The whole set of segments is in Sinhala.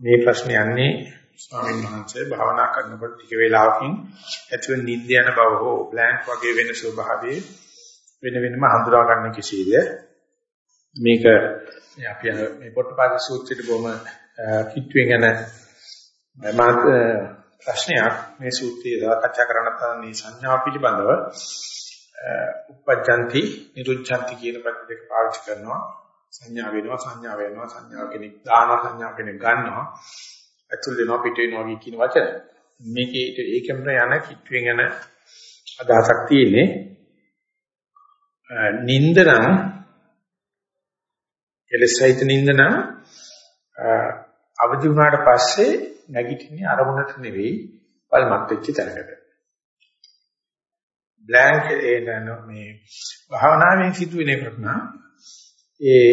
මේ ප්‍රශ්නේ යන්නේ ස්වාමීන් වහන්සේ භාවනා කරනකොට ටික වේලාවකින් ඇතිවෙන නිින්ද යන බව හෝ බ්ලැන්ක් වගේ වෙන ස්වභාවයේ වෙන වෙනම හඳුනා ගන්න කෙසේද මේක අපි මේ පොට්ටපාද සූත්‍රයේ බොහොම කිට්ටුවෙන් යන මාත් ප්‍රශ්නයක්. මේ සූත්‍රයේ සාකච්ඡා කරන්න තමයි මේ සංඥා පිළිබඳව උපජ්ජන්ති නිරුද්ධන්ති කියන පද දෙක පාවිච්චි කරනවා. සංඥා වෙනවා සංඥා වෙනවා සංඥා කෙනෙක් දානවා සංඥා කෙනෙක් ගන්නවා ඇතුල් වෙනවා පිට වෙනවා කියන වචන මේකේ ඒකෙම යන කිට්ටුවෙන් යන අදහසක් තියෙන්නේ නින්දනම් එලෙසයිත නින්දනම් අවදි වුණාට පස්සේ නැගිටින්නේ අරමුණට නෙවෙයි වල්මත් වෙච්ච තැනකට. බ්ලැන්ක් එනන මේ භාවනාවෙන් සිදුවෙන එකක් නම් ඒ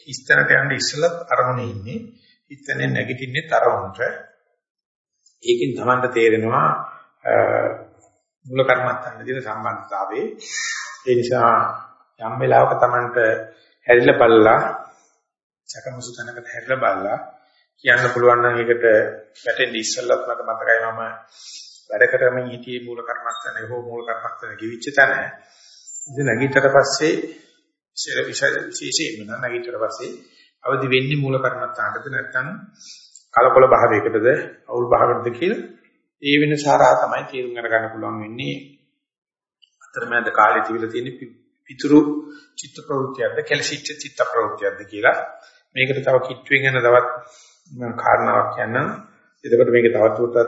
හිස්තැනට යන්න ඉස්සෙල්ලත් අරමුණේ ඉන්නේ. හිතන්නේ නැගිටින්නේ තරමුණට ඒකෙන් තමන්ට තේරෙනවා මූල කර්මත්තන්න දින සම්බන්ධතාවයේ. ඒ නිසා යම් වෙලාවක තමන්ට හැරිලා බලලා සකමසු තැනකට හැරිලා බලලා කියන්න පුළුවන් නම් ඒකට වැටෙන්න ඉස්සෙල්ලත් මට මතකයි මම වැඩ කරමින් හිටියේ මූල කර්මස්ථානේ හෝ මූල කර්මස්ථානේ කිවිච්ච තැන. ඉතින් නැගිටට පස්සේ විශේෂයෙන්ම නැගිටට පස්සේ අවදි වෙන්නේ මූල කර්මස්ථානටද නැත්නම් කලකොල භාවයකටද අවුල් භාවයකටද කියලා ඒ වෙන සාරා තමයි තේරුම් ගන්න පුළුවන් වෙන්නේ. අතරමැද කාලේ තිබිලා තියෙන පිතුරු චිත්ත ප්‍රවෘත්තියක්ද කෙලසිච්ච චිත්ත ප්‍රවෘත්තියක්ද කියලා මේකට තව කිට්ටුවෙන් යන තවත් කාරණාවක් කියන්නම්. එතකොට මේක තවත් උටත්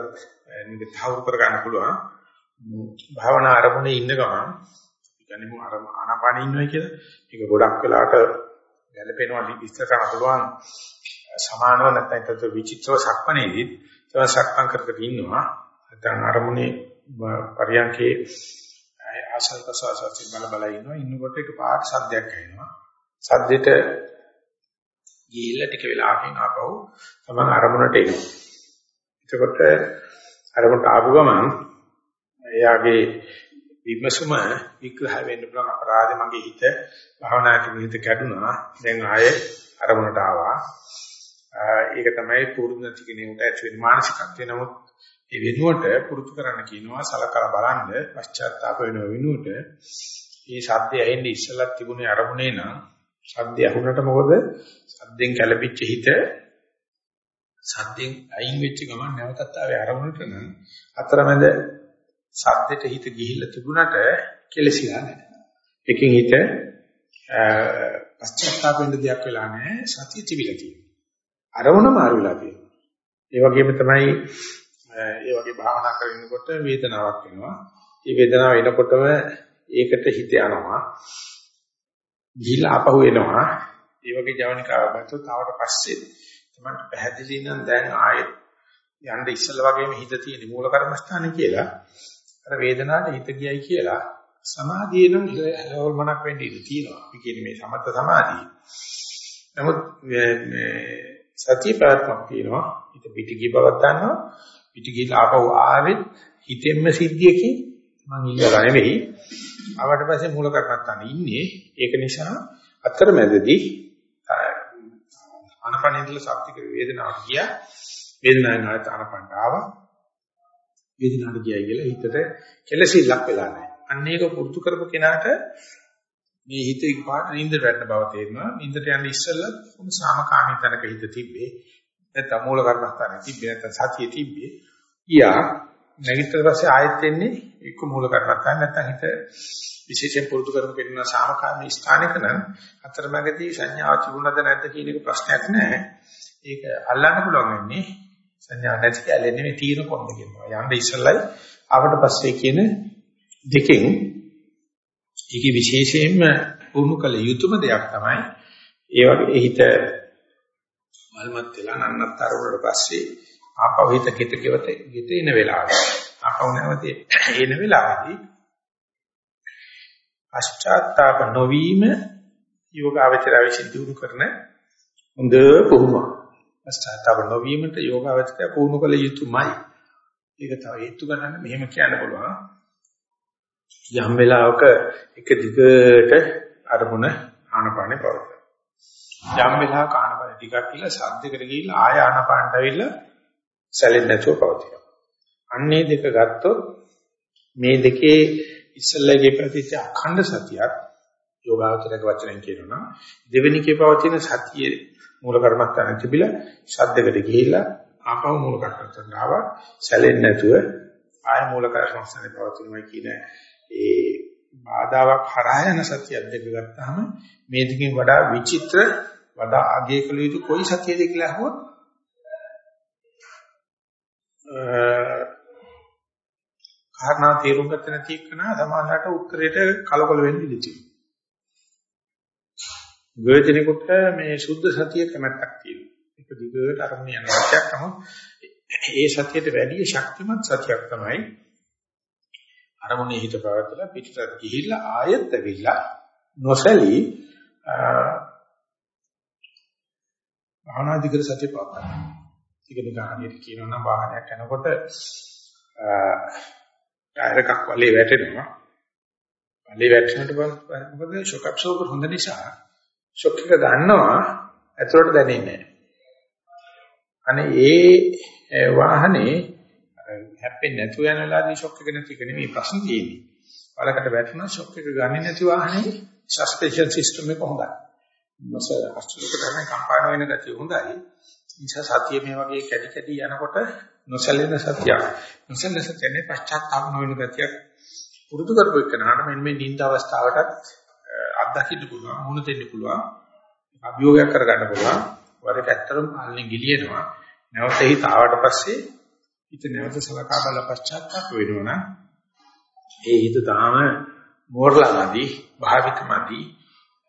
මේක තහවුරු කර ගන්න පුළුවන්. භාවනා ආරමුණේ ඉන්න ගමන් කියන්නේ මු ආනාපානෙ ඉන්නවයි කියලා. ඒක ගොඩක් වෙලාට ගැළපෙනවා විස්තර කරන්න පුළුවන්. සමානව නැත්නම් ඒකට විචිත්‍රව සක්මනේදී තව සක්මන් කර කර ඉන්නවා. නැත්නම් ආරමුණේ පරියන්කේ ආසල් ප්‍රසවාසයෙන් බල බල ඉන්නවා. ඉන්නකොට ඒක පාට සද්දයක් ඇහෙනවා. සද්දෙට ගිහිල්ලා ටික වෙලාවකින් ආපහු තමන් අරමුණට එනවා. එතකොට අරමුණට ආපු ගමන් එයාගේ විමසුම විග්‍රහ වෙන්න පුළුවන් අපරාධේ මගේ හිත භාවනාවට හිත කැඩුනා. දැන් ආයේ අරමුණට ආවා. ඒක තමයි පුරුදු නැති කෙනෙකුට ඇති වෙන මානසිකත්වය. නමුත් ඒ වෙනුවට පුරුදු කරන්න කියනවා සලකලා බලන්න පශ්චාත්තාප වෙන වෙනුවට මේ සද්දය ඇහෙන්නේ ඉස්සලක් තිබුණේ අරමුණේ නම් සද්දය අහුනට මොකද සද්දෙන් කැළපිච්ච හිත සද්දෙන් අයින් වෙච්ච ගමන් නැවතත් ආවේ අරමුණට නම් අතරමැද සද්දෙට හිත ගිහිල්ලා තිබුණට කෙලසිලා නැහැ. එකකින් හිත පශ්චාත්තාප වෙන්න දෙයක් වෙලා නැහැ සතිය තිබිලා තියෙනවා. අරමුණ මාරු වෙලා තියෙනවා. ඒ වගේම තමයි ඒ වගේ භාවනා කරනකොට වේදනාවක් එනවා. මේ වේදනාව එනකොටම ඒකට හිත යනවා. ගිහිල්ලා ආපහු එනවා. ඒ වගේ ජවනිකාවක් ගත්තොත් ආවට පස්සේ තමයි පැහැදිලි නම් දැන් ආයෙත් යන්න ඉස්සෙල්ලා වගේම හිත තියෙන මූල කර්මස්ථානේ කියලා. අර වේදනාවට හිත ගියයි කියලා සමාධිය නම් හලවල්මනක් වෙන්න ඉඩ තියෙනවා. අපි කියන්නේ මේ සමත සමාධිය. නමුත් මේ සතිය ප්‍රාත්මක් තියෙනවා. හිත පිටි ගිය බවක් ගන්නවා. පිටි ගිහලා ආපහු ආවෙත් හිතෙන්ම සිද්ධියකින් මං ඉල්ලලා නෙවෙයි. ආවට පස්සේ මූල කර්මත්තාන ඉන්නේ. ඒක නිසා අතරමැදදී ආනපනින්දල සත්‍යික වේදනාවට ගියා. වේදනාවෙන් ආයත ආනපනට ආවා. වේදනාවට ගියයි කියලා හිතට කෙලසිල්ලක් වෙලා නැහැ. අන්න ඒක පුරුදු කරපු කෙනාට මේ හිත එකපාරට නිින්දට වැටෙන බව තේරෙනවා. නිින්දට යන්න ඉස්සෙල්ලා කොහොම සාමකාමී තැනක හිත තිබ්බේ. නැත්නම් මූල කර්මස්ථානේ තිබ්බේ නැත්නම් සතියේ තිබ්බේ. ඊයා නැගිටිට පස්සේ ආයෙත් එන්නේ එක්ක මූල කර්මස්ථාන නැත්නම් හිත විශේෂයෙන් පුරුදු කරමු කියන සාමකාමී ස්ථානික නම් අතරමැදදී සංඥාව තිබුණද නැද්ද කියන එක ප්‍රශ්නයක් නෑ. ඒක අල්ලන්න පුළුවන් වෙන්නේ සංඥා නැති කැලේ නෙමෙයි තීන කොන්ද කියනවා. යන්න ඉස්සෙල්ලයි ආවට පස්සේ කියන දෙකෙන් ඒකේ විශේෂයෙන්ම පුහුණු කළ යුතුම දෙයක් තමයි ඒ වගේ හිත වල්මත් වෙලා නන්නත්තර වුණාට පස්සේ ආපහු හිත කෙත කෙවත ගෙත එන වෙලාවට ආපහු නැවතේ එන වෙලාවදී පශ්චාත්තාප නොවීම යෝගාවචරය විසින් දිනු කරන හොඳ පුහුණුවක්. පශ්චාත්තාප නොවීමට යෝගාවචරය පුහුණු කළ යුතුමයි. ඒක තව හේතු ගන්න මෙහෙම කියන්න පුළුවන්. යම් වෙලාවක එක දිගට අරමුණ ආනපානේ පවතන. යම් වෙලාවක ආනපානේ ටිකක් කියලා ශබ්දයකට ගිහිල්ලා ආය ආනපානට ඇවිල්ලා සැලෙන්නේ නැතුව පවතිනවා. අන්නේ දෙක ගත්තොත් මේ දෙකේ ඉස්සල්ලාගේ ප්‍රතිච අඛණ්ඩ සතියක් යෝගාවචරක වචනෙන් කියනවා දෙවෙනි කේ පවතින සතියේ මූල කර්මස්ථාන තිබිලා ශබ්දයකට ගිහිල්ලා ආපහු මූල කර්මස්ථානට ආවා සැලෙන්නේ නැතුව ආය මූල කර්මස්ථානේ පවතිනවා කියන ඒ බාධාවක් හරහා යන සතියක් දෙක ගත්තාම මේ දෙකෙන් වඩා විචිත්‍ර වඩා අගය කළ යුතු කොයි සතියද කියලා අහුවොත් කාරණා තේරුම් ගන්න නැති එකන සමානකට උත්තරයට කලකොල වෙන්න ඉඩ තියෙනවා. ගොයදිනෙකට මේ සුද්ධ සතිය කැමැත්තක් තියෙනවා. ඒක දිගට අරමුණ යන සත්‍යයක් තමයි. ඒ සතියට වැඩි ශක්තිමත් සතියක් තමයි අරමුණේ හිත පවත්ලා පිටට ගිහිල්ලා ආයෙත් ඇවිල්ලා නොසැලී භාවනාදිකර සතිය පවත්වා. ඒක නිකන් හරියට කියනවා නම් වාහනයක් යනකොට ටයර් එකක් වලේ වැටෙනවා. වලේ වැටෙනකොට මොකද ෂොක් ඇබ්සෝබර් හොඳ නිසා ෂොක් එක ගන්නවා ඇතුළට දැනෙන්නේ නැහැ. අනේ ඒ වාහනේ හැප්පෙන්නේ නැතුව යන වෙලාවදී ෂොක් එක නැති එක නෙමෙයි ප්‍රශ්න තියෙන්නේ. වලකට වැටුණා ෂොක් එක ගන්නේ නැති වාහනේ සස්පෙන්ෂන් සිස්ටම් එක හොඳයි. මොස අස්තුලක තමයි කම්පාන වෙන ගතිය හොඳයි. නිසා සතිය මේ වගේ කැටි කැටි යනකොට නොසැලෙන සතියක්. නොසැලෙන සතියනේ පශ්චාත්තාප නොවන ගතියක් පුරුදු කරපු එකනහට මෙන්න මේ නිින්ද අවස්ථාවටත් අත්දකින්න පුළුවන්, මුණ දෙන්න පුළුවන්, අභියෝගයක් කරගන්න පුළුවන්. වරට ඇත්තටම පාලනේ ගිලිනවා. නැවත හිත ආවට පස්සේ හිත නැවත සලකා බල පශ්චාත්තාප වෙනවා ඒ හිත තාම මෝරලාමදී, භාවිකමදී,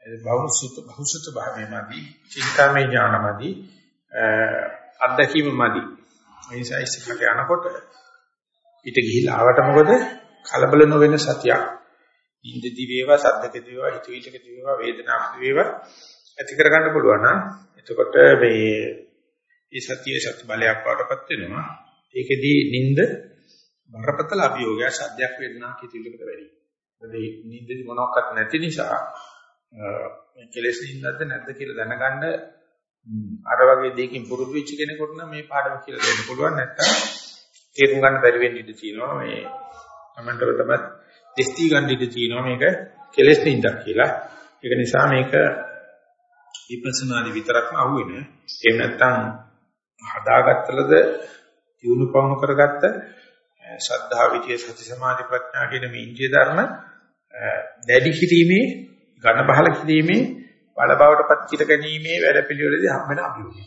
බහුසුත බහුසුත භාවයමදී, චින්තාමය ඥානමදී අත්දැකීම මදි. ඒ නිසා ඉස්සරහට යනකොට ඊට ගිහිල්ලා ආවට මොකද කලබල නොවන සතියක්. ඉන්දදි වේවා, සද්දකදී වේවා, හිතවිලකදී වේවා, වේදනාවකදී වේවා ඇති කරගන්න පුළුවන් නම් එතකොට මේ මේ සතියේ සත්‍ය බලයක් වඩපත් වෙනවා. ඒකෙදී නිින්ද බරපතල අභියෝගය සද්දයක් වේදනාවක් හිතවිලකට වැඩි. මොකද මේ නිින්දදී මොනවත් නැති නිසා මේ කෙලෙස් නිින්දක්ද නැද්ද කියලා දැනගන්න අර වගේ දෙයකින් පුරුදු වෙච්ච කෙනෙකුට නම් මේ පාඩම කියලා දෙන්න පුළුවන් නැත්තම් තේරුම් ගන්න බැරි වෙන්න ඉඩ තියෙනවා මේ තමන්ටව තමයි දෙස්ති ගන්න ඉඩ තියෙනවා මේක කෙලෙස් නින්දක් කියලා ඒක නිසා මේක විපස්සනාදි විතරක්ම අහුවෙන එහෙම නැත්තම් හදාගත්තලද දිනු පවණු කරගත්ත ශ්‍රද්ධා විචේ සති සමාධි ප්‍රඥා කියන මේ ඉන්ද්‍රිය ධර්ම දැඩි කිරීමේ ඝන බහල කිරීමේ බල බවටපත් කිර ගැනීමේ වැඩ පිළිවෙලදී හම් වෙන අභියෝගය.